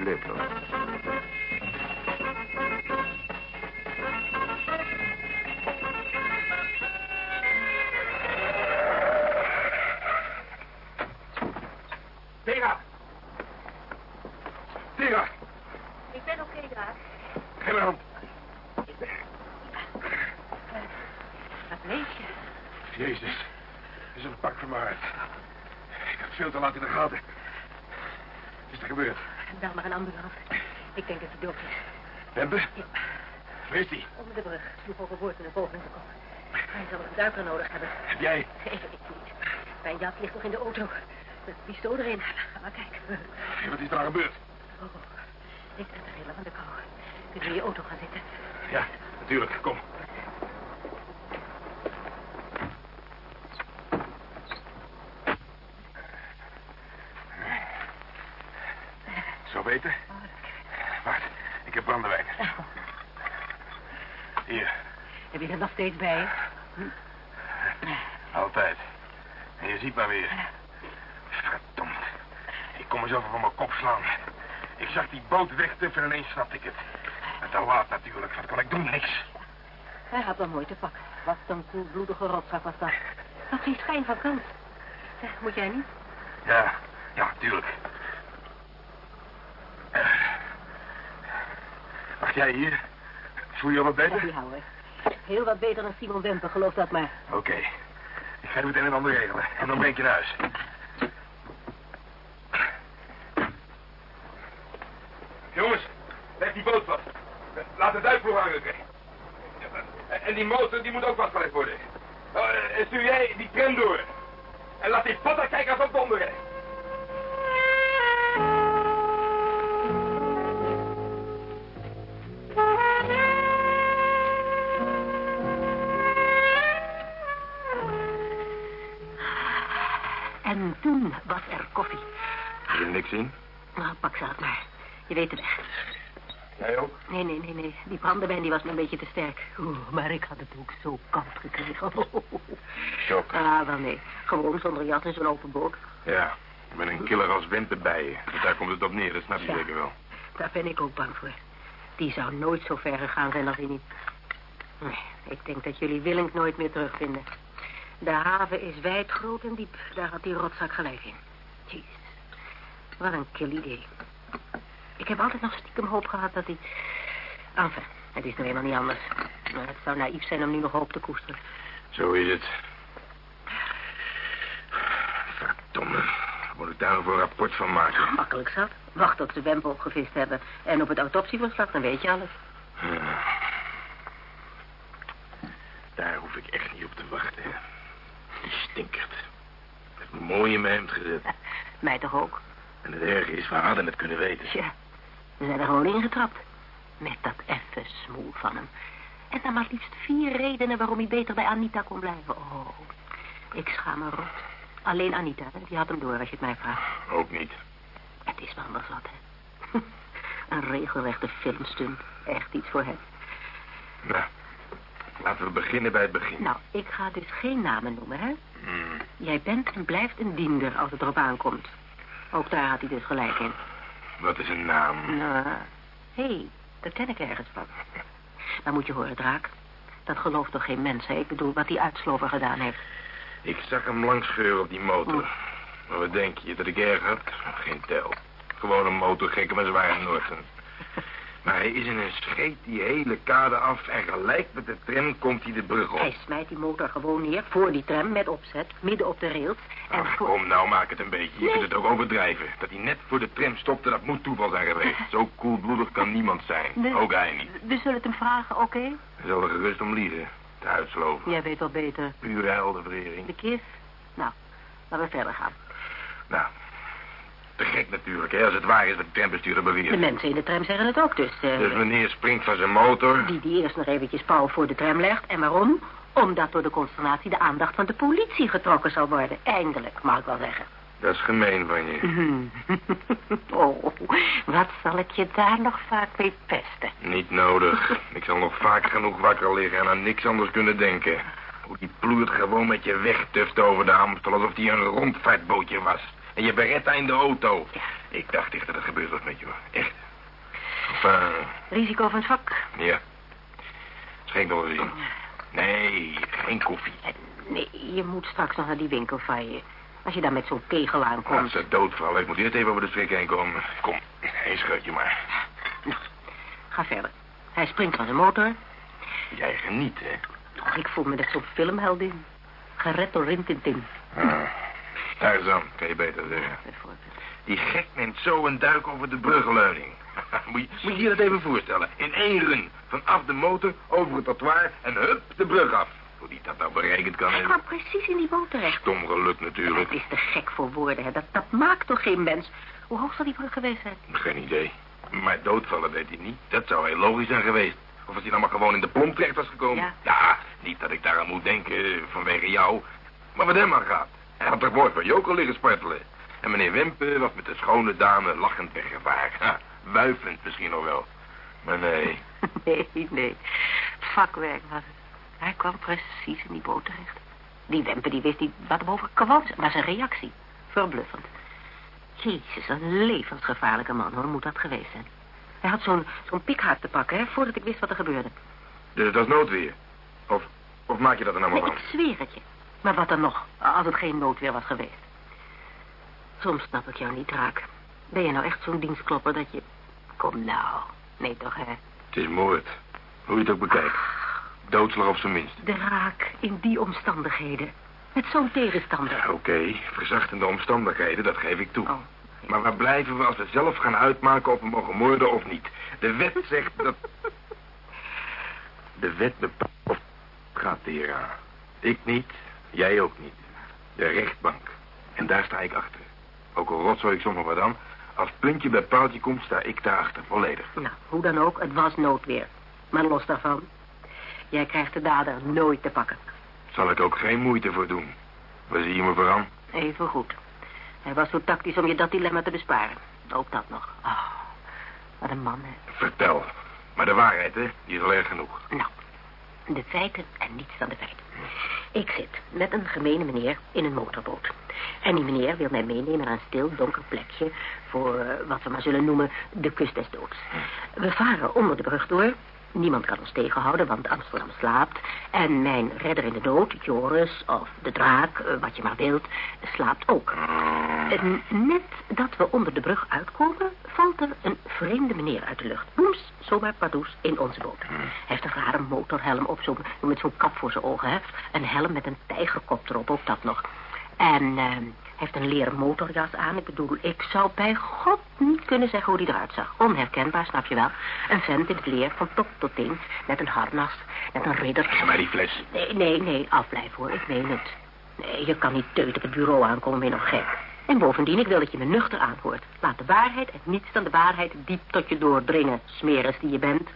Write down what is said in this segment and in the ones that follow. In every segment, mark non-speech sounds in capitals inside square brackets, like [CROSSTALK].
Ad zal een duiker nodig hebben. Heb jij? [LAUGHS] Even, ik niet. Mijn jas ligt nog in de auto. Met een pistool erin. Maar kijken. Wat is er nou gebeurd? Oh, ik ben te rillen van de kou. Kunnen we in je auto gaan zitten? Ja, natuurlijk. Kom. Zo beter? Wacht, ik heb brandewijn. Hier, Heb je er nog steeds bij? Altijd. En je ziet maar weer. Verdomd. Ik kom mezelf van mijn kop slaan. Ik zag die boot wegtuffen en ineens snapte ik het. En te laat natuurlijk. Wat kon ik doen? Niks. Hij had wel mooi te pakken. Wat een koelbloedige rotzak was dat. Had geen schijn van kans. Ja, moet jij niet? Ja, ja, tuurlijk. Eh, Wacht jij hier? Voel je je wat Ja, beter? die houden. Heel wat beter dan Simon Wemper, geloof dat maar. Oké. Ik ga het een en ander regelen. En dan breng ik je naar huis. Jongens, leg die boot vast. Laat de duikvloer aanrukken. En die motor, die moet ook vastgelegd worden. Oh, En stuur jij die tram door. En laat die potterkijkers ook donderen. Nou, pak ze het maar. Je weet het weg. Jij ook? Nee, nee, nee, nee. Die brandewijn die was me een beetje te sterk. Oeh, maar ik had het ook zo koud gekregen. Shock. Ah, wel nee. Gewoon zonder jas en zo'n open boot. Ja, met een killer als Wimper bij je. Daar komt het op neer, dat snap je Ja. zeker wel. Daar ben ik ook bang voor. Die zou nooit zo ver gegaan zijn als hij niet. Nee, ik denk dat jullie Willink nooit meer terugvinden. De haven is wijd, groot en diep. Daar had die rotzak gelijk in. Jeez. Wat een kill idee. Ik heb altijd nog stiekem hoop gehad dat hij... Enfin, het is nu eenmaal niet anders. Maar het zou naïef zijn om nu nog hoop te koesteren. Zo is het. Verdomme. Moet ik daar een rapport van maken? Makkelijk zat. Wacht tot ze Wempe opgevist hebben. En op het autopsieverslag, dan weet je alles. Ja. Daar hoef ik echt niet op te wachten. Die stinkert. Heeft mooi in mijn hemd gezet. [LAUGHS] Mij toch ook? En het erge is, we hadden het kunnen weten. Tja, we zijn er gewoon ingetrapt. Met dat effe smoel van hem. En dan maar liefst vier redenen waarom hij beter bij Anita kon blijven. Oh, ik schaam me rot. Alleen Anita, hè, die had hem door als je het mij vraagt. Ook niet. Het is wel anders wat, hè. [LAUGHS] Een regelrechte filmstunt. Echt iets voor hem. Nou, laten we beginnen bij het begin. Nou, ik ga dus geen namen noemen, hè. Hmm. Jij bent en blijft een diender als het erop aankomt. Ook daar had hij dus gelijk in. Wat is een naam? Nou, hé, hey, dat ken ik ergens van. Maar moet je horen, Draak. Dat gelooft toch geen mens, hè? Ik bedoel, wat die uitslover gedaan heeft. Ik zag hem langs scheuren op die motor. Maar wat denk je, dat ik erg had? Geen tel. Gewoon een motorgek met zware Norten. Maar hij is in een scheet die hele kade af en gelijk met de tram komt hij de brug op. Hij smijt die motor gewoon neer, voor die tram, met opzet, midden op de rails. En Ach, voor... kom nou, maak het een beetje. Je Nee. kunt het ook overdrijven. Dat hij net voor de tram stopte, dat moet toeval zijn geweest. [LAUGHS] Zo koelbloedig kan niemand zijn. Ook hij niet. We zullen het hem vragen, oké? Hij zal er gerust om liegen. Te uitsloven. Jij weet wel beter. Pure heldenverering. De kist? Nou, laten we verder gaan. Nou, te gek natuurlijk, hè, als het waar is wat de trambestuurder De beweert. mensen in de tram zeggen het ook, dus... eh, Dus meneer springt van zijn motor. Die die eerst nog eventjes pauw voor de tram legt. En waarom? Omdat door de consternatie de aandacht van de politie getrokken zal worden. Eindelijk, mag ik wel zeggen. Dat is gemeen van je. [LAUGHS] Oh, wat zal ik je daar nog vaak mee pesten? Niet nodig. Ik zal nog vaak genoeg wakker liggen en aan niks anders kunnen denken. Hoe die ploert gewoon met je wegtuft over de Amstel... alsof die een rondvaartbootje was. En je beretta in de auto. Ik dacht echt dat het gebeurd was met je, hoor. Echt. Enfin, Risico van het vak. ja. Schenk nog eens in. Nee, geen koffie. Eh, Nee, je moet straks nog naar die winkel van je. Als je daar met zo'n kegel Als aankomt. ze doodvallen, ik moet eerst even over de strik heen komen. Kom, één scheutje maar. Ga verder. Hij springt van zijn motor. Jij geniet, hè? Och, ik voel me net zo'n filmheldin. Gered door Rintintin. Ah. Tarzan, kan je beter zeggen. Die gek neemt zo een duik over de bruggenleuning. [LAUGHS] moet, je, moet je je dat even voorstellen. In één run. Vanaf de motor, over het trottoir en hup, de brug af. Hoe die dat nou berekend kan Hij hebben. kwam precies in die boot terecht. Stom geluk natuurlijk. Het is te gek voor woorden, hè. Dat, dat maakt toch geen mens. Hoe hoog zal die brug geweest zijn? Geen idee. Maar doodvallen weet hij niet. Dat zou heel logisch zijn geweest. Of als hij dan maar gewoon in de plomp terecht was gekomen. Ja. niet dat ik daaraan moet denken eh, vanwege jou. Maar wat hem aan gaat. Hij had toch mooi van Joker liggen spartelen. En meneer Wempe was met de schone dame lachend weggevaard. Ha, wuivend misschien nog wel. Maar nee. [LAUGHS] Nee, nee. Vakwerk was het. Hij kwam precies in die boot terecht. Die Wempe die wist niet wat hem overkwam, maar zijn reactie. Verbluffend. Jezus, een levensgevaarlijke man, hoor, moet dat geweest zijn. Hij had zo'n zo'n pikhaak te pakken, hè, voordat ik wist wat er gebeurde. Dus het was noodweer. Of, of maak je dat er nou maar Nee, van? ik zweer het je. Maar wat dan nog, als het geen noodweer was geweest? Soms snap ik jou niet, Raak. Ben je nou echt zo'n dienstklopper dat je... Kom nou. Nee toch, hè? Het is moord. Hoe je het ook bekijkt. Doodslag op zijn minst. De Raak in die omstandigheden. Met zo'n tegenstander. Ja, Oké, verzachtende omstandigheden, dat geef ik toe. Oh. Maar waar blijven we als we zelf gaan uitmaken of we mogen moorden of niet? De wet zegt dat... [LAUGHS] De wet bepaalt of gaat de. Ik niet, jij ook niet. De rechtbank. En daar sta ik achter. Ook al rotzooi ik soms nog wat aan. Als puntje bij paaltje komt, sta ik daarachter volledig. Nou, hoe dan ook, het was noodweer. Maar los daarvan. Jij krijgt de dader nooit te pakken. Zal ik ook geen moeite voor doen. Waar zie je me voor aan? Even goed. Hij was zo tactisch om je dat dilemma te besparen. Ook dat nog. Oh, wat een man, hè. Vertel. Maar de waarheid, hè, die is al erg genoeg. Nou, de feiten en niets dan de feiten. Ik zit met een gemene meneer in een motorboot. En die meneer wil mij meenemen naar een stil, donker plekje... voor eh, wat we maar zullen noemen de kust des doods. We varen onder de brug door. Niemand kan ons tegenhouden, want Amsterdam slaapt. En mijn redder in de dood, Joris, of de draak, eh, wat je maar wilt, slaapt ook. En net dat we onder de brug uitkomen, valt er een vreemde meneer uit de lucht. Boems, zomaar pardoes in onze boot. Hij heeft een rare motorhelm op, zo, met zo'n kap voor zijn ogen. Hè? Een helm met een tijgerkop erop, ook dat nog. En eh, hij heeft een leren motorjas aan. Ik bedoel, ik zou bij God niet kunnen zeggen hoe hij eruit zag. Onherkenbaar, snap je wel. Een vent in het leer van top tot teen, met een harnas, met een ridder. Geef mij die fles. Nee, nee, nee, afblijf hoor, ik meen het. Nee, je kan niet teut op het bureau aankomen, ben je nog gek. En bovendien, ik wil dat je me nuchter aanhoort. Laat de waarheid en niets dan de waarheid diep tot je doordringen, smeris die je bent.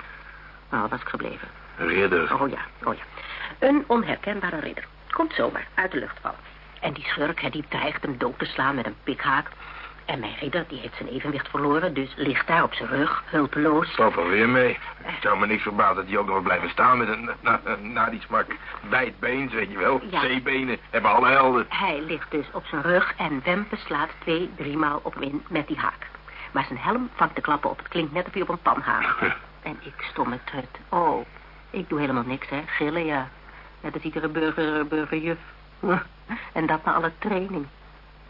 Nou, was ik gebleven? Ridder. Oh ja, oh ja. Een onherkenbare ridder. Komt zomaar uit de lucht vallen. En die schurk, hè, die dreigt hem dood te slaan met een pikhaak. En mijn ridder, die heeft zijn evenwicht verloren, dus ligt daar op zijn rug, hulpeloos. Valt alweer mee. Het zou me niks verbazen dat hij ook nog blijven staan met een, na, na die smak. Weet je wel. Ja. Zeebenen, hebben alle helden. Hij ligt dus op zijn rug en Wempe slaat twee, driemaal op hem in met die haak. Maar zijn helm vangt de klappen op. Het klinkt net of hij op een pan haakt. [LAUGHS] En ik stomme trut. Oh, ik doe helemaal niks, hè. Gillen, ja. Net als iedere burger, burgerjuf. [LAUGHS] En dat na alle training.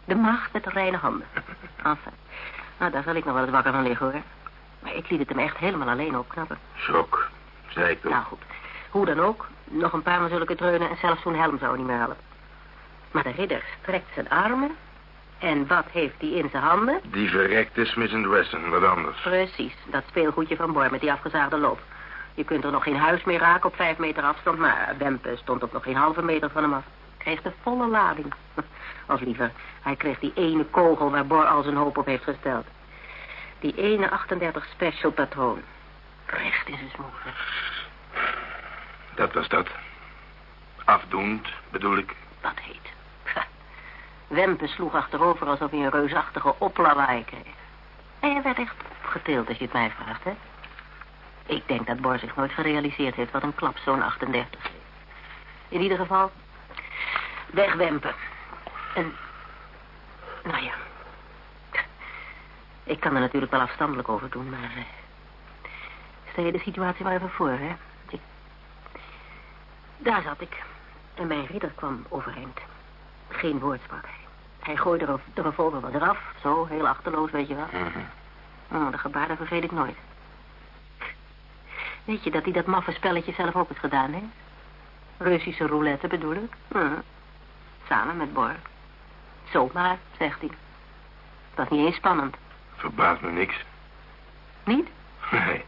De maagd met de reine handen. [LAUGHS] Enfin. Nou, daar zal ik nog wel eens wakker van liggen, hoor. Maar ik liet het hem echt helemaal alleen opknappen. Schok, zei ik toch. Nou goed, hoe dan ook, nog een paar van zulke dreunen en zelfs zo'n helm zou niet meer helpen. Maar de ridder strekt zijn armen en wat heeft hij in zijn handen? Die verrekte Smith Wesson, wat anders. Precies, dat speelgoedje van Boy met die afgezaagde loop. Je kunt er nog geen huis mee raken op vijf meter afstand, maar Wempe stond op nog geen halve meter van hem af. Kreeg de volle lading. [LAUGHS] Of liever, hij kreeg die ene kogel waar Bor al zijn hoop op heeft gesteld. Die ene 38 special patroon. Recht in zijn smoel. Dat was dat. Afdoend, bedoel ik. Dat heet. Wempe sloeg achterover alsof hij een reusachtige oplawaai kreeg. En hij werd echt opgetild als je het mij vraagt, hè? Ik denk dat Bor zich nooit gerealiseerd heeft wat een klap zo'n 38 is. In ieder geval, wegwempen. En, nou ja. Ik kan er natuurlijk wel afstandelijk over doen, maar... eh, stel je de situatie maar even voor, hè. Ik, daar zat ik. En mijn ridder kwam overeind. Geen woord sprak hij. Hij gooide de- de revolver wat eraf. Zo, heel achterloos, weet je wel. Oh, de gebaren vergeet ik nooit. Weet je dat hij dat maffe spelletje zelf ook heeft gedaan, hè? Russische roulette bedoel ik. Hm. Samen met Bor. Zomaar, zegt hij. Dat is niet eens spannend. Verbaast me niks. Niet? Nee.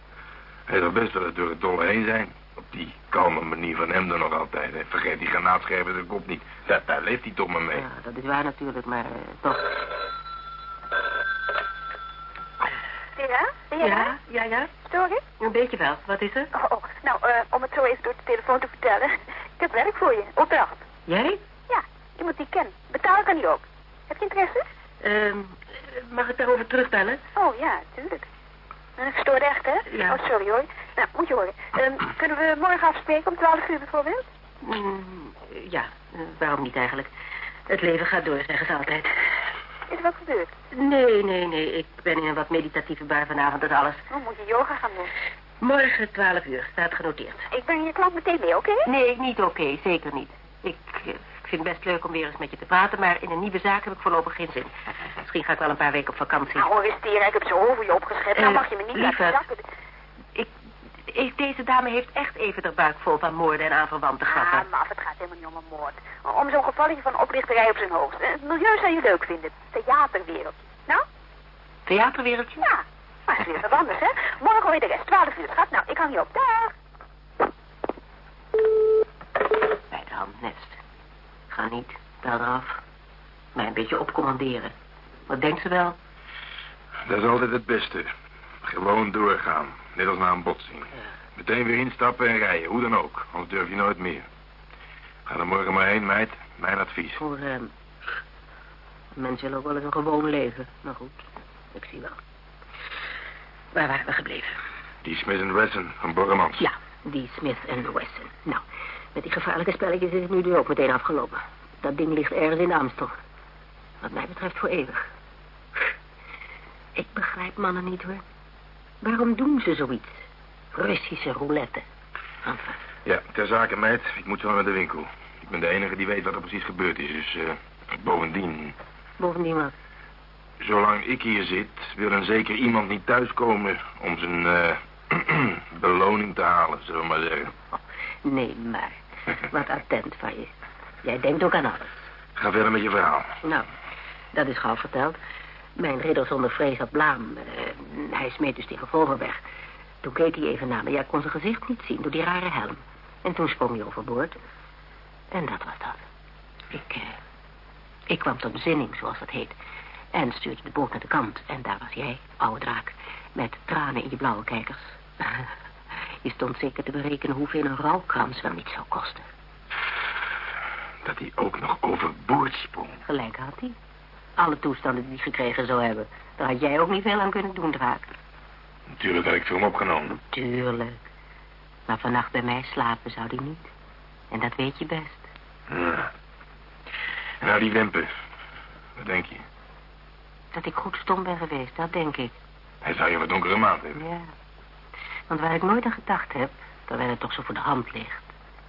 Hij zal best wel eens door het dolle heen zijn. Op die kalme manier van hem dan nog altijd. Hè. Vergeet die granaatscherven de kop niet. Dat, daar leeft hij toch maar mee. Ja, dat is waar natuurlijk, maar eh, toch. Ja? Ben jij daar? ja, ja. Ik? Een beetje wel. Wat is er? Oh, oh. nou, eh, om het zo eens door de telefoon te vertellen. [LAUGHS] Ik heb werk voor je. Opdracht. Jij? Ja, iemand die ik ken. Betalen kan die ook. Heb je interesse? Ehm, mag ik daarover terugbellen? Oh, ja, tuurlijk. Eh, Ik stoor echt, hè? Ja. Oh, sorry hoor. Nou, moet je horen. Ehm, kunnen we morgen afspreken om 12 uur bijvoorbeeld? Mm, ja, eh, waarom niet eigenlijk? Het leven gaat door, zeggen ze altijd. Is er wat gebeurd? Nee, nee, nee. Ik ben in een wat meditatieve bui vanavond, dat is alles. Dan moet je yoga gaan doen. Morgen 12 uur, staat genoteerd. Ik breng je klant meteen mee, oké? Nee, niet oké, zeker niet. Ik, eh, ik vind het best leuk om weer eens met je te praten, maar in een nieuwe zaak heb ik voorlopig geen zin. Misschien ga ik wel een paar weken op vakantie. Nou, hoor eens, ik heb zo over je opgeschept. nou Eh, mag je me niet laten zakken. Deze dame heeft echt even de buik vol van moorden en aanverwante grappen. Ah, maf, het gaat helemaal niet om een moord. Om zo'n gevalletje van oplichterij op zijn hoogst. Het milieu zou je leuk vinden. Theaterwereld. Nou? Theaterwereldje? Ja. Maar het is weer wat anders, hè? Morgen hoor je de rest. 12 uur. Schat, nou, ik hang je op. Dag. Bij de hand nest. Ga niet, bel eraf. Mij een beetje opcommanderen. Wat denkt ze wel? Dat is altijd het beste. Gewoon doorgaan. Net als na een botsing. Meteen weer instappen en rijden. Hoe dan ook. Anders durf je nooit meer. Ga er morgen maar heen, meid. Mijn advies. Voor, ehm... Mensen willen ook wel eens een gewoon leven. Maar goed, ik zie wel. Waar waren we gebleven? Die Smith Wesson van Borremans. Ja, die Smith Wesson. Nou, met die gevaarlijke spelletjes is het nu dus ook meteen afgelopen. Dat ding ligt ergens in de Amstel. Wat mij betreft voor eeuwig. Ik begrijp mannen niet, hoor. Waarom doen ze zoiets? Russische roulette. Enfin, Ja, ter zake, meid. Ik moet zo naar de winkel. Ik ben de enige die weet wat er precies gebeurd is. Dus eh, bovendien, bovendien wat. zolang ik hier zit, wil een zeker iemand niet thuiskomen om zijn eh, [CLEARS THROAT] beloning te halen, zullen we maar zeggen. Nee, maar [LAUGHS] wat attent van je. Jij denkt ook aan alles. Ga verder met je verhaal. Nou, dat is gauw verteld. Mijn ridder zonder vrees had blaam. Eh, hij smeet dus die revolver weg. Toen keek hij even naar me. Ja, ik kon zijn gezicht niet zien door die rare helm. En toen sprong hij overboord. En dat was dat. Ik, eh, ik kwam tot bezinning, zoals dat heet. En stuurde de boot naar de kant. En daar was jij, oude draak. Met tranen in je blauwe kijkers. [LAUGHS] Je stond zeker te berekenen hoeveel een rouwkrans wel niet zou kosten. Dat hij ook nog overboord sprong. Gelijk had hij. Alle toestanden die hij gekregen zou hebben. Daar had jij ook niet veel aan kunnen doen, draak. Natuurlijk had ik film opgenomen. Tuurlijk. Maar vannacht bij mij slapen zou hij niet. En dat weet je best. Ja. En nou die wempen. Wat denk je? Dat ik goed stom ben geweest, dat denk ik. Hij zou je wat donkere maand hebben. Ja. Want waar ik nooit aan gedacht heb, terwijl het toch zo voor de hand ligt,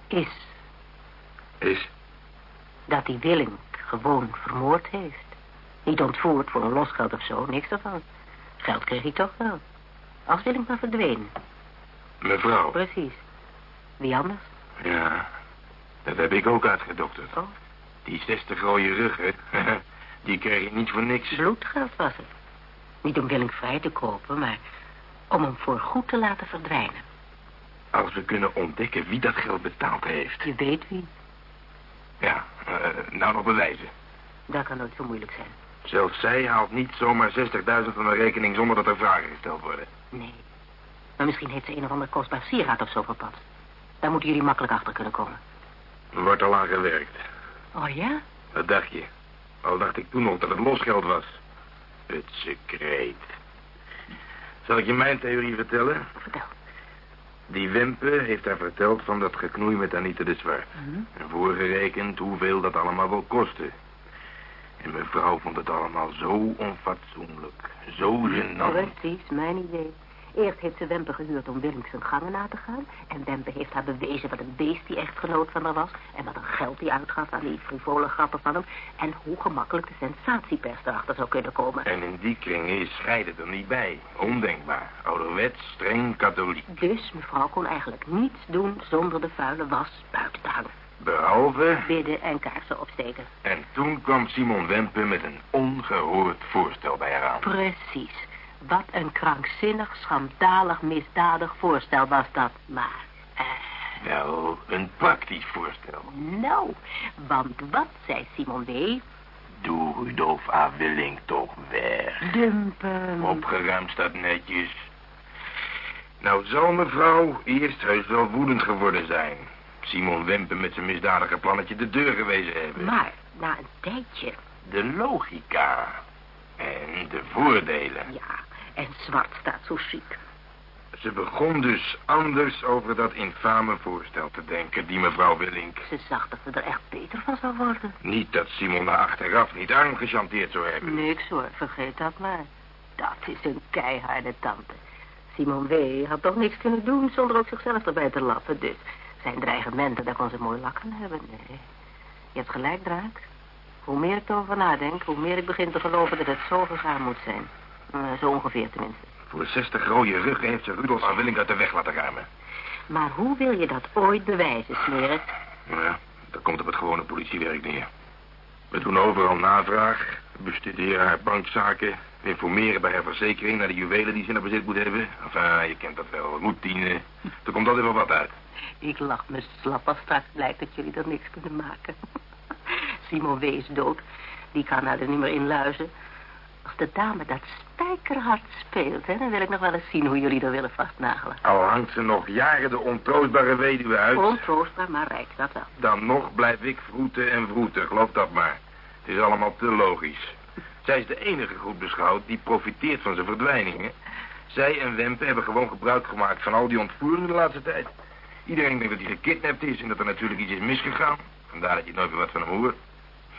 is Is? dat die Willink gewoon vermoord heeft. Niet ontvoerd voor een losgeld of zo, niks daarvan. Geld kreeg hij toch wel. Als Willink maar verdween. Mevrouw. Precies. Wie anders? Ja. Dat heb ik ook uitgedokterd. Oh, Die 60 rode ruggen, [LAUGHS] die kreeg je niet voor niks. bloedgeld was het. Niet om Willink vrij te kopen, maar om hem voor goed te laten verdwijnen. Als we kunnen ontdekken wie dat geld betaald heeft. Je weet wie. Ja, eh, nou nog bewijzen. Dat kan nooit zo moeilijk zijn. Zelfs zij haalt niet zomaar 60.000 van de rekening zonder dat er vragen gesteld worden. Nee. Maar misschien heeft ze een of ander kostbaar sieraad of zo verpast. Daar moeten jullie makkelijk achter kunnen komen. Er wordt al aan gewerkt. Oh ja? Wat dacht je? Al dacht ik toen nog dat het losgeld was. Het secreet. Zal ik je mijn theorie vertellen? Vertel. Die Wimpe heeft haar verteld van dat geknoei met Anita de Zwart. En voorgerekend hoeveel dat allemaal wel kostte. En mevrouw vond het allemaal zo onfatsoenlijk. Zo gênant. Precies, mijn idee. Eerst heeft ze Wempe gehuurd om Willink zijn gangen na te gaan. En Wempe heeft haar bewezen wat een beest die echtgenoot van haar was. En wat een geld die uitgaf aan die frivole grappen van hem. En hoe gemakkelijk de sensatiepers erachter zou kunnen komen. En in die kringen is scheiden er niet bij. Ondenkbaar. Ouderwets, streng katholiek. Dus mevrouw kon eigenlijk niets doen zonder de vuile was buiten te hangen. Behalve... Bidden en kaarsen opsteken. En toen kwam Simon Wempe met een ongehoord voorstel bij haar aan. Precies. Wat een krankzinnig, schandalig, misdadig voorstel was dat. Maar, eh, Wel, een praktisch voorstel. nou, want wat zei Simon W? Doe Rudolf A. Willink toch weg. Dumpen. Opgeruimd staat netjes. Nou zal mevrouw eerst heus wel woedend geworden zijn. Simon Wempe met zijn misdadige plannetje de deur gewezen hebben. Maar, na een tijdje, De logica. En de voordelen. ja, en zwart staat zo chic. Ze begon dus anders over dat infame voorstel te denken, die mevrouw Willink. Ze zag dat ze er echt beter van zou worden. Niet dat Simon na achteraf niet arm gechanteerd zou hebben. Niks hoor, vergeet dat maar. Dat is een keiharde tante. Simon W. had toch niks kunnen doen zonder ook zichzelf erbij te lappen. Dus zijn dreigementen, daar kon ze mooi lak aan hebben. Nee, je hebt gelijk, Draak. Hoe meer ik erover nadenk, hoe meer ik begin te geloven dat het zo gegaan moet zijn. Eh, zo ongeveer tenminste. Voor 60 rode ruggen heeft ze Rudolf aan Willink uit de weg laten ruimen. Maar hoe wil je dat ooit bewijzen, Smerig? Nou ja, dat komt op het gewone politiewerk neer. We doen overal navraag, bestuderen haar bankzaken, informeren bij haar verzekering naar de juwelen die ze in haar bezit moet hebben. Enfin, je kent dat wel, routine. Er komt altijd wel wat uit. Ik lach me slap als straks blijkt dat jullie er niks kunnen maken. [LAUGHS] Simon W. is dood. Die kan nou er niet meer in luizen. Als de dame dat spijkerhard speelt, hè, dan wil ik nog wel eens zien hoe jullie er willen vastnagelen. Al hangt ze nog jaren de ontroostbare weduwe uit, Ontroostbaar, maar rijk, dat wel. dan nog blijf ik vroeten en vroeten, geloof dat maar. Het is allemaal te logisch. Zij is de enige goed beschouwd die profiteert van zijn verdwijningen. Zij en Wempe hebben gewoon gebruik gemaakt van al die ontvoeringen de laatste tijd. Iedereen denkt dat hij gekidnapt is en dat er natuurlijk iets is misgegaan. Vandaar dat je nooit meer wat van hem hoort.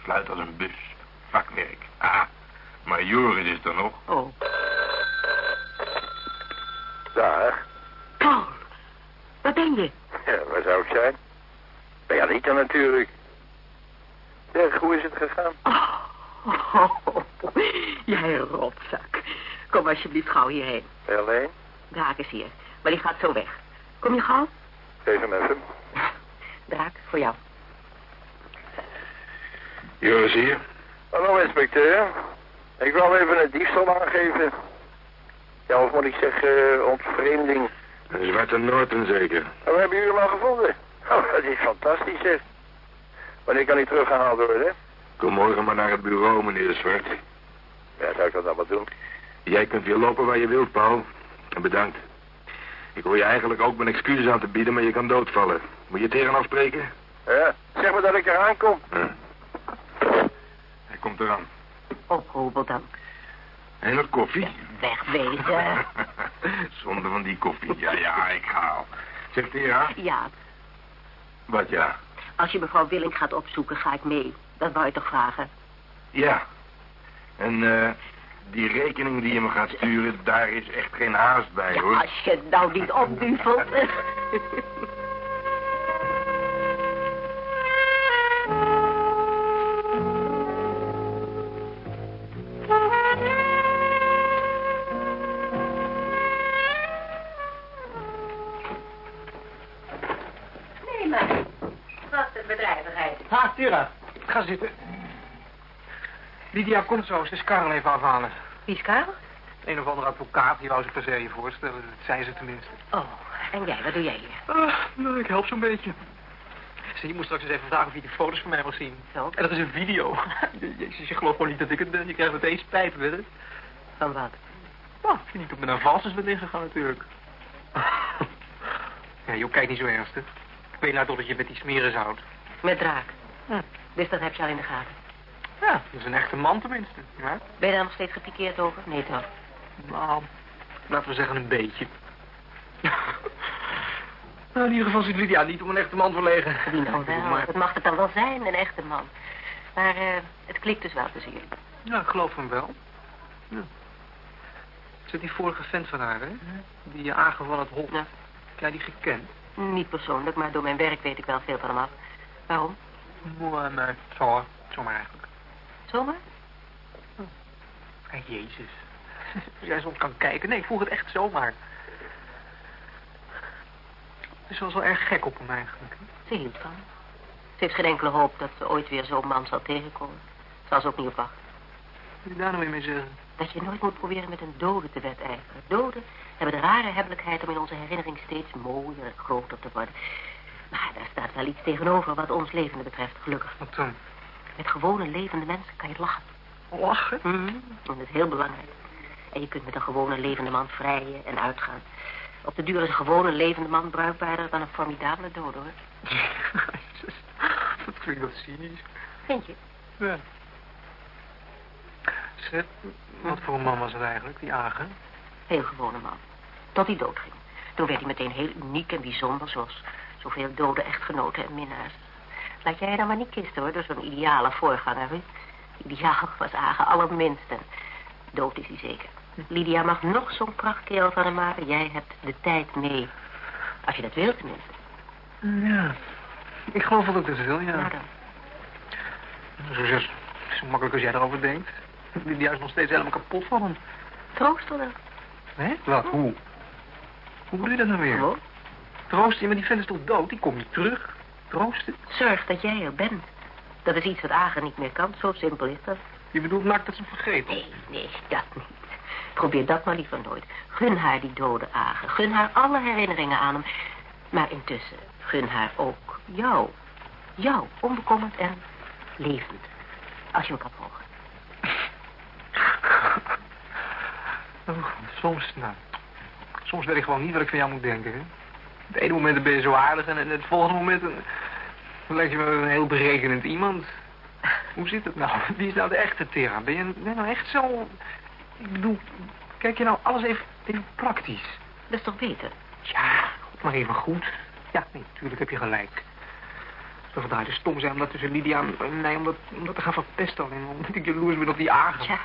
Sluit als een bus. Vakwerk. Ah, maar Joris is er nog. Oh, Dag. Paul, waar ben je? Ja, waar zou ik zijn? Bij Anita natuurlijk. Zeg, hoe is het gegaan? Oh, [LAUGHS] jij rotzak. Kom alsjeblieft gauw hierheen. Ben je alleen? Draak is hier, maar die gaat zo weg. Kom je gauw? Geef hem even. Draak, voor jou. Joris hier. Hallo, inspecteur. Ik wil even een diefstal aangeven. Ja, of moet ik zeggen, uh, ontvreemding. Een zwarte Noorten zeker. En we hebben jullie al gevonden. Oh, dat is fantastisch, zeg. Wanneer kan hij teruggehaald worden? Kom morgen maar naar het bureau, meneer de Zwart. Ja, zou ik dat dan wat doen? Jij kunt weer lopen waar je wilt, Paul. En bedankt. Ik hoor je eigenlijk ook mijn excuses aan te bieden, maar je kan doodvallen. Moet je tegen afspreken? Ja, zeg maar dat ik eraan kom. Ja. Hij komt eraan. Ophobel dan. En wat koffie? Wegwezen. [LAUGHS] Zonder van die koffie. Ja, ja, ik ga al. Zegt hij ja? Ja, Wat ja? Als je mevrouw Willink gaat opzoeken, ga ik mee. Dat wou je toch vragen? Ja. En eh, die rekening die je me gaat sturen, daar is echt geen haast bij, Ja, hoor. als je het nou niet opduvelt. [LAUGHS] Tira. Ga zitten. Lydia komt zo, ze is Karel even afhalen. Wie is Karel? Een of andere advocaat, die wou zich per se je voorstellen. Dat zei ze tenminste. Oh, en jij, wat doe jij hier? Ah, nou, ik help zo'n beetje. Zie, je moet straks eens even vragen of je die foto's van mij wil zien. Zo. En dat is een video. [LAUGHS] Jezus, je gelooft gewoon niet dat ik het ben. Je krijgt meteen spijt, weet het? Van wat? Nou, je niet op mijn avances bent ingegaan natuurlijk. [LAUGHS] ja, joh, kijk niet zo ernstig. Ik weet nou toch dat je met die smeren houdt. Met draak. Hm. Dus dat heb je al in de gaten. Ja, dat is een echte man tenminste. Ja? Ben je daar nog steeds gepikeerd over? Nee toch? Nou, laten we zeggen een beetje. [LAUGHS] Nou, in ieder geval zit Lydia niet om een echte man verlegen. Wie nou wel? Maar, Het mag het dan wel zijn, een echte man. Maar eh, het klikt dus wel tussen jullie. ja, ik geloof hem wel. Ja. Zit die vorige vent van haar, hè? Die Agen van het Hof. Ja. Heb jij die gekend? Niet persoonlijk, maar door mijn werk weet ik wel veel van hem af. Waarom? Maar, nee, zo, zomaar eigenlijk. Zomaar? Hé, jezus. Als [LAUGHS] jij soms kan kijken. Nee, ik vroeg het echt zomaar. Ze was wel erg gek op hem eigenlijk. Ze hield van. Ze heeft geen enkele hoop dat ze ooit weer zo'n man zal tegenkomen. Ze ook niet op wachten. Wat daar nou weer mee zeggen? Dat je nooit moet proberen met een dode te wedijveren. Doden hebben de rare hebbelijkheid om in onze herinnering steeds mooier en groter te worden. Maar daar staat wel iets tegenover wat ons levende betreft, gelukkig. Wat dan? Met gewone levende mensen kan je lachen. Lachen? En dat is heel belangrijk. En je kunt met een gewone levende man vrijen en uitgaan. Op de duur is een gewone levende man bruikbaarder dan een formidabele dode, hoor. Jezus, [LAUGHS] dat klinkt wel cynisch. Vind je? Ja. Zeg, wat voor een man was het eigenlijk, die Agen? Heel gewone man. Tot hij doodging. Toen werd hij meteen heel uniek en bijzonder, zoals zoveel dode echtgenoten en minnaars. Laat jij dan maar niet kisten, hoor, door zo'n ideale voorganger, Ruud. Ideaal was Agen allerminst en dood is hij zeker. Lydia mag nog zo'n prachtkerel van hem maken. Jij hebt de tijd mee. Als je dat wilt, tenminste. Ja. Ik geloof wel dat ik dat wil, ja. Nou dan. Zo, zo, zo makkelijk als jij erover denkt. Die is nog steeds helemaal kapot van hem. Troost dan. Hè? Wat? Hoe? Hoe bedoel je dat nou weer? Gewoon. Troosten, maar die vent is toch dood? Die komt niet terug. Troosten? Zorg dat jij er bent. Dat is iets wat Agen niet meer kan. Zo simpel is dat. Je bedoelt maakt dat ze vergeten? Nee, nee, dat niet. Probeer dat maar liever nooit. Gun haar die dode Agen. Gun haar alle herinneringen aan hem. Maar intussen, gun haar ook jou. Jou, onbekommerd en levend. Als je hem kan volgen. [LAUGHS] Oh, soms, nou... Soms weet ik gewoon niet wat ik van jou moet denken, hè. Het ene moment ben je zo aardig en in het volgende moment... Dan, dan lijkt je me een heel berekenend iemand. Hoe zit het nou? Wie is nou de echte Tera? Ben je, ben je nou echt zo... Ik bedoel, kijk je nou alles even, even praktisch? Dat is toch beter? Ja, maar even goed. Ja, nee, natuurlijk heb je gelijk. Het zou verdraaid stom zijn om dat tussen Lydia en mij om dat, om dat te gaan verpesten. Alleen omdat ik jaloers ben op die Agen. Tja,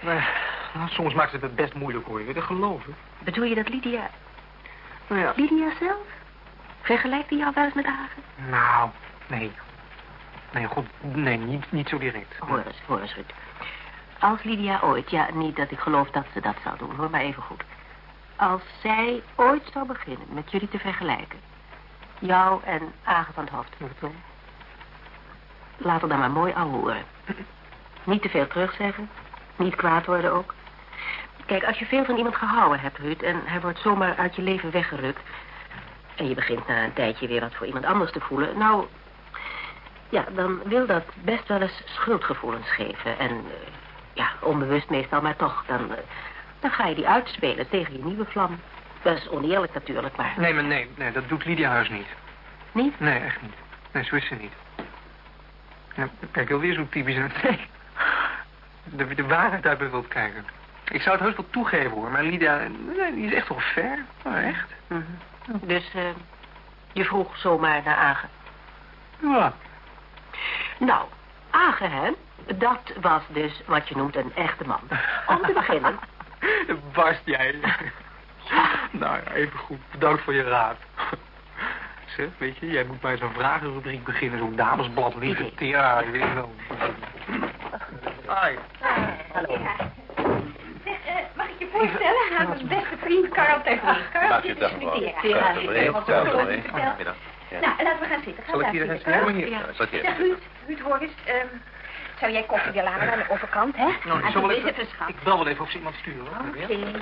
Maar, nou, soms maakt ze het best moeilijk hoor, je weet het geloven. bedoel je dat Lydia... Ja. Lydia zelf? Vergelijkt die jou wel eens met Agen? Nou, nee. Nee, goed, nee, niet, niet zo direct. Hoor eens, hoor eens, Ruud. Als Lydia ooit, ja, niet dat ik geloof dat ze dat zou doen, hoor, maar even goed. Als zij ooit zou beginnen met jullie te vergelijken. Jou en Agen van het hoofd. Laat er dan maar mooi aan horen. Niet te veel terugzeggen. Niet kwaad worden ook. Kijk, als je veel van iemand gehouden hebt, Ruud... en hij wordt zomaar uit je leven weggerukt... en je begint na een tijdje weer wat voor iemand anders te voelen... nou, ja, dan wil dat best wel eens schuldgevoelens geven. En, eh, ja, onbewust meestal, maar toch, dan, eh, dan ga je die uitspelen tegen je nieuwe vlam. Dat is oneerlijk natuurlijk, maar Nee, maar nee, nee, dat doet Lydia Huis niet. niet. Nee, echt niet. Nee, zo is ze niet. Ja, kijk, alweer zo typisch. Nee. [LAUGHS] De, de waarheid uit wilt kijken. Ik zou het heus wel toegeven hoor, maar Lydia, nee, die is echt wel ver. Nou, echt. Mhm. Dus eh, je vroeg zomaar naar Agen. Ja. Nou, Agen, hè? Dat was dus wat je noemt een echte man. Om te beginnen. [LAUGHS] Barst jij. [LAUGHS] Nou ja, even goed. Bedankt voor je raad. Zeg, weet je, jij moet bij zo'n vragenrubriek beginnen. Zo'n damesblad liefde. Idee. Ja, ik weet wel. Ai. Hallo. Zeg, eh, mag ik je voorstellen aan mijn beste vriend Karl Tervlieg. Karl, Maak dit je is dag Lydia. wel. Ja, Dag, ik René. heb Dag, al René. verteld. Middag. Ja. Nou, laten we gaan zitten. Ga Zal ik hier zitten, eens hier? Ja. Zeg, Ruud, Ruud, hoor eens. ehm, zou jij koffie willen halen aan de overkant, hè? Nou, ik zal wel even... Ik bel wel even of ze iemand sturen. hoor. Oké.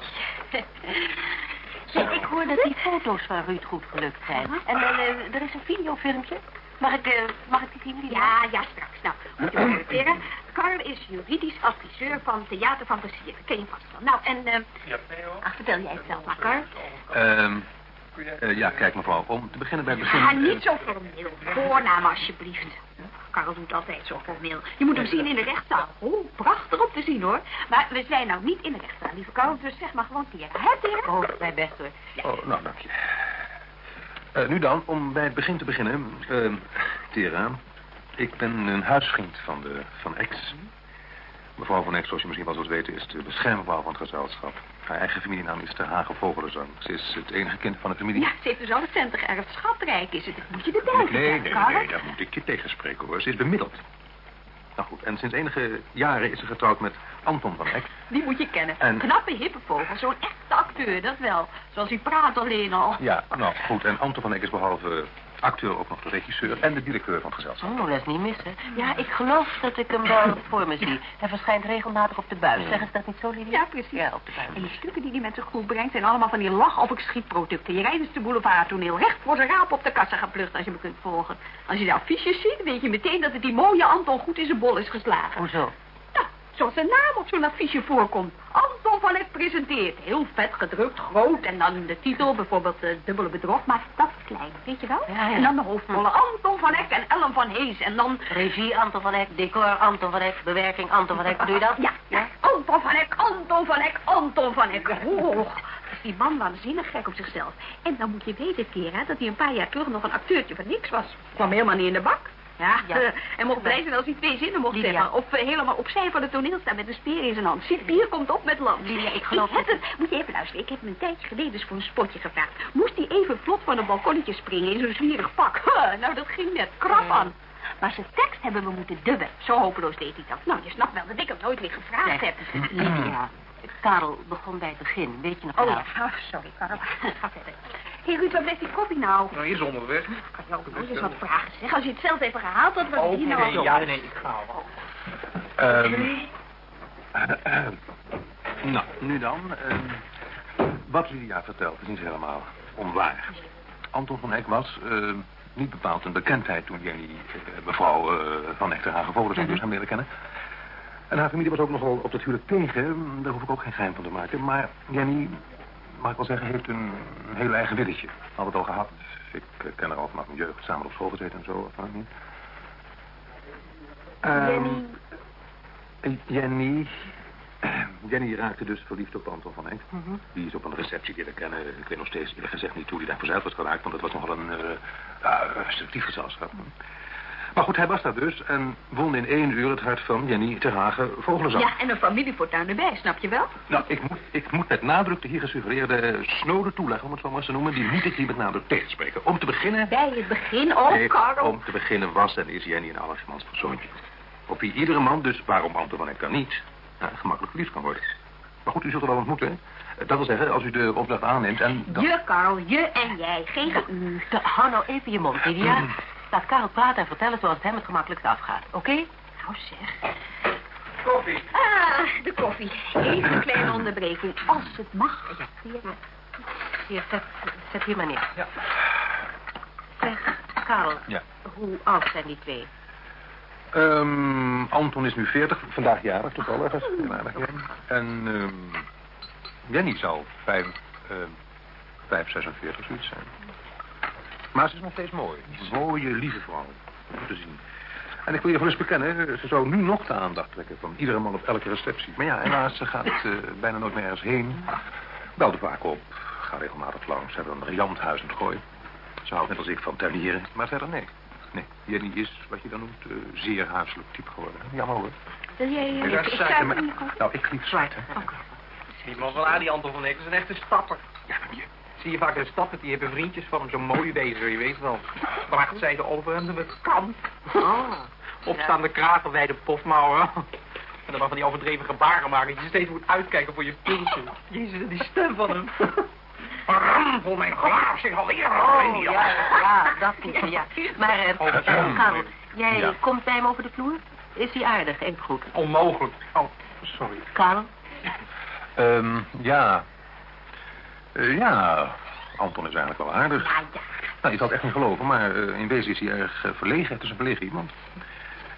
Zeg, ik hoor dat die foto's van Ruud goed gelukt zijn. En eh, eh, er is een videofilmpje. Mag ik, eh, mag ik die zien? Ja, ja, straks. Nou, moet je me noteren. [CLEARS THROAT] Juridisch adviseur van Theater van Versier. Ken je vast wel. Nou, en... ehm Ja, Theo. ach, vertel jij het zelf maar. Ehm, eh, ja, kijk mevrouw, om te beginnen bij het begin... Ja, eh, niet zo formeel. Voornaam, alsjeblieft. Karel doet altijd zo formeel. Je moet hem zien in de rechtszaal. Oh, prachtig om te zien, hoor. Maar we zijn nou niet in de rechtszaal, lieve Karel. Dus zeg maar gewoon Tera. Hè, Tera? Oh, mijn best hoor. Oh, nou, dank je. Eh, nu dan, om bij het begin te beginnen. eh Tera, ik ben een huisvriend van de Van Ex. Mevrouw Van Ex, zoals je misschien wel zult weten, is de beschermvrouw van het gezelschap. Haar eigen familienaam is de Hagen Vogelenzang. Ze is het enige kind van de familie. Ja, ze heeft dus alle centen geërfd. Schatrijk is het. Dat moet je erbij Nee, nee, nee, daar moet ik je tegenspreken hoor. Ze is bemiddeld. Nou goed, en sinds enige jaren is ze getrouwd met Anton van Eck. Die moet je kennen. En- Knappe hippe vogel. Zo'n echte acteur, dat wel. Zoals hij praat alleen al. Ja, nou goed, en Anton van Eck is behalve acteur ook nog de regisseur en de directeur van het gezelschap. Oh, dat is niet mis, hè? Ja, ik geloof dat ik hem wel [LAUGHS] voor me zie. Hij verschijnt regelmatig op de buis. Zeggen ze dat niet zo, Lydia? Ja, precies. Ja, op de buis. En die stukken die hij met zich goed brengt zijn allemaal van die lach- of ik schietproducten. Je rijdt dus de boulevardtoneel recht voor zijn raap op de kassa geplucht als je me kunt volgen. Als je de affiches ziet, weet je meteen dat het die mooie Anton goed in zijn bol is geslagen. Hoezo? Ja, zoals zijn naam op zo'n affiche voorkomt. Anton van Eck presenteert. Heel vet gedrukt, groot. En dan de titel, bijvoorbeeld eh, Dubbele Bedrog. Maar dat is klein, weet je wel? Ja, ja. En dan de hoofdrollen Anton van Eck en Ellen van Hees. En dan... Regie Anton van Eck, decor Anton van Eck, bewerking Anton van Eck. Doe je dat? Ja, ja. Anton van Eck, Anton van Eck, Anton van Eck. Oh, is die man waanzinnig gek op zichzelf. En dan moet je weten, Kera, dat hij een paar jaar terug nog een acteurtje van niks was. Kwam helemaal niet in de bak. Ja, Ja. [LAUGHS] en mocht blij zijn als hij twee zinnen mocht Lydia. zeggen. Of eh, helemaal opzij van het toneel staan met een speer in zijn hand. Cipier komt op met land. Lydia, ik geloof heb het. Moet je even luisteren. Ik heb hem een tijdje geleden eens voor een spotje gevraagd. Moest hij even vlot van een balkonnetje springen in zo'n zwierig pak? [LAUGHS] Huh, nou, dat ging net krap aan. Maar zijn tekst hebben we moeten dubben. Zo hopeloos deed hij dat. Nou, je snapt wel dat ik hem nooit weer gevraagd heb. Lydia, Karel begon bij het begin. Weet je nog Oh wel? ja, oh, sorry, Karel. Ga verder. Hé, Ruud, waar blijft die koppie nou? Nou, hier is onderweg. Eens wat vragen zeggen? Als je het zelf even gehaald had, wat hier nou nee, al ja, nee, ik ga al. Ehm, [CLEARS THROAT] nou, nu dan. ehm, wat Lydia vertelt is niet helemaal onwaar. Anton van Eck was ehm, niet bepaald een bekendheid toen Jenny eh, mevrouw eh, van Eck ter Hagen Vogelenzang dus gaan leren kennen. En haar familie was ook nogal op dat huwelijk tegen. Daar hoef ik ook geen geheim van te maken. Maar Jenny, mag ik wel zeggen, heeft een, heel eigen willetje. Altijd al gehad. Ik eh, ken haar al vanaf mijn jeugd samen op school gezeten en zo. of niet. Ehm, Jenny. [CLEARS THROAT] Jenny raakte dus verliefd op Anton van Enk. Die is op een receptie leren kennen. Ik weet nog steeds eerlijk gezegd niet hoe die daar verzeild was geraakt, want het was nogal een uh, ja, restrictief gezelschap. Maar goed, hij was daar dus en won in één uur het hart van Jenny ter Hagen Vogelenzang. Ja, en een familiefortuin erbij, snap je wel? Nou, ik moet, ik moet met nadruk de hier gesuggereerde snode toeleggen, om het zo maar eens te noemen, die moet ik hier met nadruk tegenspreken. Om te beginnen... Bij het begin ook, Nee, Karel. om te beginnen was en is Jenny een allergemans persoontje. Op wie iedere man, dus waarom Anton van Eck dan niet, ja, gemakkelijk verliefd kan worden. Maar goed, u zult er wel ontmoeten. hè? Dat wil zeggen, als u de opdracht aanneemt en... Dan... Je, Karel, je en jij. Geen u. De, hou nou even je mond, Lydia. [CLEARS THROAT] Laat Karel praten en vertellen zoals het hem het gemakkelijkst afgaat, oké? Nou zeg. Koffie. Ah, de koffie. Even een kleine [CLEARS THROAT] onderbreking. Als het mag. Ja, hier. Hier, zet, zet hier maar neer. Ja. Zeg, Karel, Ja. hoe oud zijn die twee? Ehm, Anton is nu 40, vandaag jarig toevallig. Ja. En ehm, Jenny zal 5, ehm 5, 46 zoiets zijn. Maar ze is nog steeds mooi. Mooie, lieve vrouw. Om te zien. En ik wil je wel eens bekennen, ze zou nu nog de aandacht trekken van iedere man op elke receptie. Maar ja, helaas, ze gaat eh, bijna nooit meer ergens heen. Belde vaak op, ga regelmatig langs, hebben een riant huis in het gooien. Ze houdt net als ik van tuinieren, maar verder nee. Nee, Jenny is, wat je dan noemt, eh, zeer huiselijk type geworden. Jammer hoor. Wil jij dat ik ze de koffie? Nou, ik liep zwart. hè. Die man van Adi Anton van Eck is een echte stapper. Ja, maar je... Zie je vaak een stapper, die hebben vriendjes van hem, zo'n mooie wezen, je weet wel. Prachtzijde overhemden met kant. Oh. Opstaande kragen, wijde pofmouwen. En dan maar van die overdreven gebaren maken, dat je steeds moet uitkijken voor je pulsen. Jezus, die stem van hem. Vol mijn glaas, zeg alweer. Oh, ja, ja, dat is het, ja. Maar, eh, Oh, Karel, jij Ja. komt bij hem over de vloer? Is hij aardig, even goed. Onmogelijk. Oh, sorry. Karel? Ehm, ja. Eh, ja, Anton is eigenlijk wel aardig. Ja, ja. Nou, je zal het echt niet geloven, maar eh, in wezen is hij erg eh, verlegen. Het is een verlegen iemand.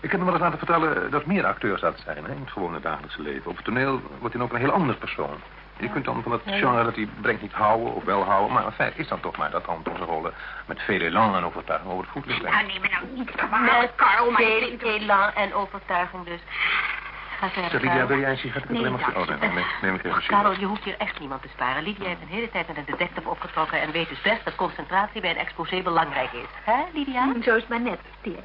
Ik heb hem wel eens laten vertellen dat meer acteurs dat zijn, hè, in het gewone dagelijkse leven. Op het toneel wordt hij ook een heel ander persoon. Je kunt dan van dat genre dat hij brengt niet houden of wel houden, maar in feite is dan toch maar dat Anton zijn rollen met veel elan en overtuiging over het voetlicht Nou, brengt. neem me nou niet kwalijk, maar vindt... elan en overtuiging dus. Ga verder, Zeg, Lydia, Karel. wil jij een sigaret? Ik Nee, maar... Oh, nee, nee, neem ik even een Karel, je hoeft hier echt niemand te sparen. Lydia heeft een hele tijd met een detective opgetrokken... en weet dus best dat concentratie bij een exposé belangrijk is. Hè, Lydia? Hm, Zo is het maar net, Tera.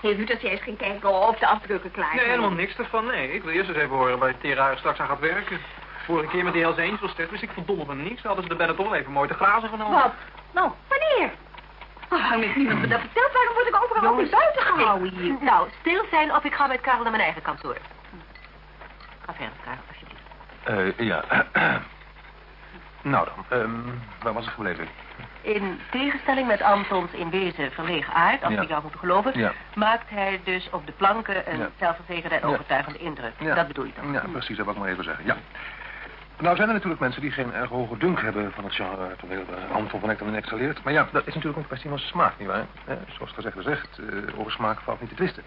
Heeft u dat jij eens gaan kijken of de afdrukken klaar Nee, helemaal niks ervan. Nee, ik wil eerst eens even horen bij Tera er straks aan gaat werken. Vorige keer met die Hells Angels test wist ik verdomme van niks. Hadden ze de Benetton even mooi te glazen genomen. Wat? Nou, wanneer? Oh, heeft niemand me dat verteld? Waarom word ik overal Jongens, altijd buiten gehouden hier? Nou, stil zijn of ik ga met Karel naar mijn eigen kantoor. Ga verder, Karel, alsjeblieft. Eh, ja. [CLEARS THROAT] nou dan, ehm, waar was ik gebleven? In tegenstelling met Antons in wezen verlegen aard, als Ja. ik jou moet geloven... Ja. maakt hij dus op de planken een Ja. zelfverzekerde en overtuigende indruk. Dat bedoel je toch? Ja, precies, dat wil ik maar even zeggen. Ja. Nou zijn er natuurlijk mensen die geen erg hoge dunk hebben van het genre toneel uh, Anton van Eck en excelleert. Maar ja, dat is natuurlijk ook een kwestie van smaak, nietwaar? Eh, zoals gezegd is zegt, eh over smaak valt niet te twisten.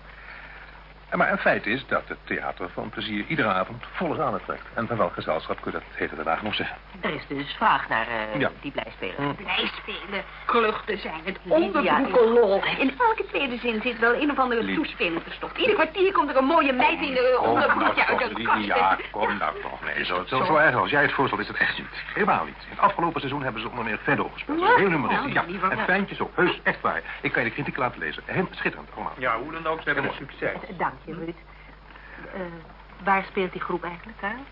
Maar een feit is dat het theater van plezier iedere avond volle zalen trekt. En van welk gezelschap kun je dat heden de dagen nog zeggen? Er is dus vraag naar eh, Ja. die blijspeler. Hm. Blijspelen, kluchten zijn het, Lydia, onderbroeken lol. In elke tweede zin zit wel een of andere Lied. toespeling verstopt. Ieder kwartier komt er een mooie meid in de Kom nou onderbroekje uit een Lydia, kast. kom nou toch. Nee, zo, zo, zo erg als jij het voorstelt is het echt niet. Helemaal niet. In het afgelopen seizoen hebben ze onder meer Feddo gespeeld. Heel humoristisch. Nou, Ja, en fijntjes ook. Heus, echt waar. Ik kan je de kritiek laten lezen. Heel schitterend allemaal. Ja, hoe dan ook, ze hebben een succes. Eh, Dank je, Ruud. Eh, waar speelt die groep eigenlijk, Karel?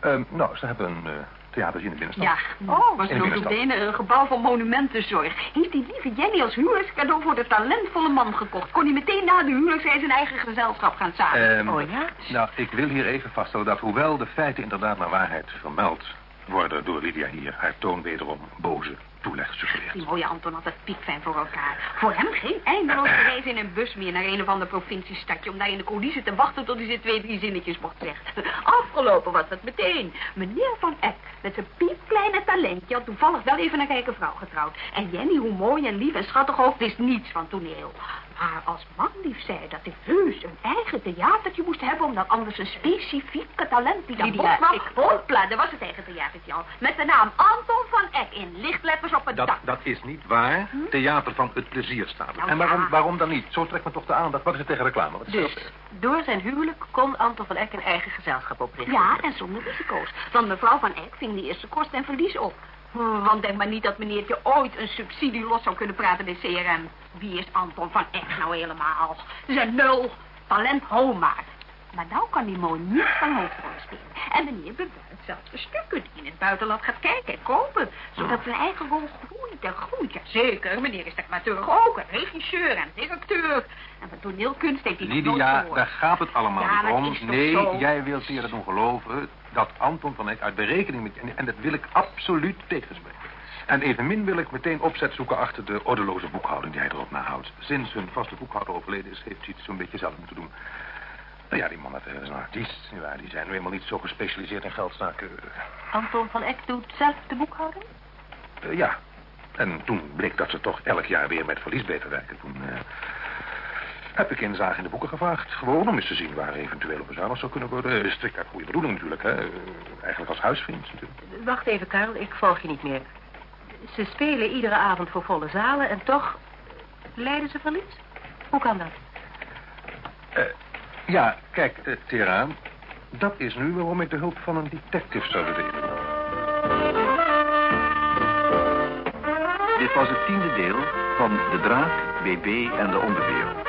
Ehm, nou, ze hebben een uh, theater in de binnenstad. Ja, oh, was er een gebouw van monumentenzorg. Heeft die lieve Jenny als huwelijkscadeau voor de talentvolle man gekocht. Kon hij meteen na de huwelijksreis zijn eigen gezelschap gaan samen. Ehm, Oh ja? Nou, ik wil hier even vaststellen dat hoewel de feiten inderdaad naar waarheid vermeld worden door Lydia hier, haar toon wederom boze toeleg suggereert. Die mooie Anton had het piekfijn voor elkaar. Voor hem geen eindeloze reis in een bus meer naar een of ander provinciestadje... om daar in de coulissen te wachten tot hij zijn twee, drie zinnetjes mocht zeggen. [LAUGHS] Afgelopen was dat meteen. Meneer Van Eck, met zijn piepkleine talentje... had toevallig wel even een rijke vrouw getrouwd. En Jenny, hoe mooi en lief en schattig ook, wist niets van toneel. Maar als manlief zei dat hij heus een eigen theatertje moest hebben... omdat anders een specifieke talent die dan Lydia, kwam... ik- Hopla, dat was het eigen theatertje al. Met de naam Anton van Eck in lichtletters op het Dat, dak. dat is niet waar. Theater van het plezier staat er. Nou, en waarom, ja. waarom dan niet? Zo trekt me toch de aandacht. Wat is het tegen reclame? Wat is Dus, dat? door zijn huwelijk kon Anton van Eck een eigen gezelschap oprichten. Ja, en zonder risico's. Want mevrouw van Eck ving de eerste kost en verlies op. Hm, Want denk maar niet dat meneertje ooit een subsidie los zou kunnen praten bij CRM. Wie is Anton van Eck nou helemaal? Ze zijn nul. Talent homaar. Maar nou kan die mooi niet van hoofdrol spelen. En meneer bebuit zelfs de stukken die in het buitenland gaat kijken en kopen. Zodat zijn eigen rol groeit en groeit. Jazeker, meneer is dramaturg ook. Een regisseur en directeur. En van toneelkunst heeft hij Lydia, daar gaat het allemaal Ja, niet om. het Nee, zo? jij wilt hier doen geloven dat Anton van Eck uit berekening met... En, en dat wil ik absoluut tegenspreken. En evenmin wil ik meteen opzet zoeken achter de ordeloze boekhouding die hij erop nahoudt. Sinds hun vaste boekhouder overleden is, heeft hij het zo'n beetje zelf moeten doen. Nou ja, die man dat is een artiest. Die zijn nu eenmaal niet zo gespecialiseerd in geldzaken. Anton van Eck doet zelf de boekhouding? Eh, ja. En toen bleek dat ze toch elk jaar weer met verlies beter werken. Toen eh, heb ik inzage in de boeken gevraagd. Gewoon om eens te zien waar eventueel op bezuinigd zou kunnen worden. Eh, Strikt uit goede bedoeling natuurlijk. Hè. Eh, Eigenlijk als huisvriend natuurlijk. Wacht even, Karel, ik volg je niet meer. Ze spelen iedere avond voor volle zalen en toch lijden ze verlies? Hoe kan dat? Eh, ja, kijk, Tera. Dat is nu waarom ik de hulp van een detective zou willen. Dit was het tiende deel van De Draak, BB en de Onderwereld.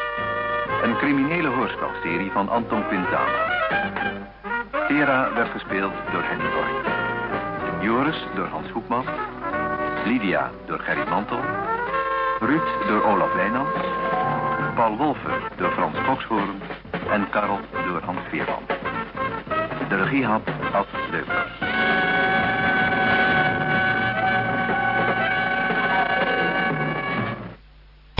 Een criminele hoorspelserie van Anton Quintana. Tera werd gespeeld door Henny Boy. Joris door Hans Hoekman. Lydia door Gerry Mantel. Ruud door Olaf Wijnands. Paul Wolfer door Frans Kokshoorn. En Karel door Hans Veerman. De regie had Ad Leupler.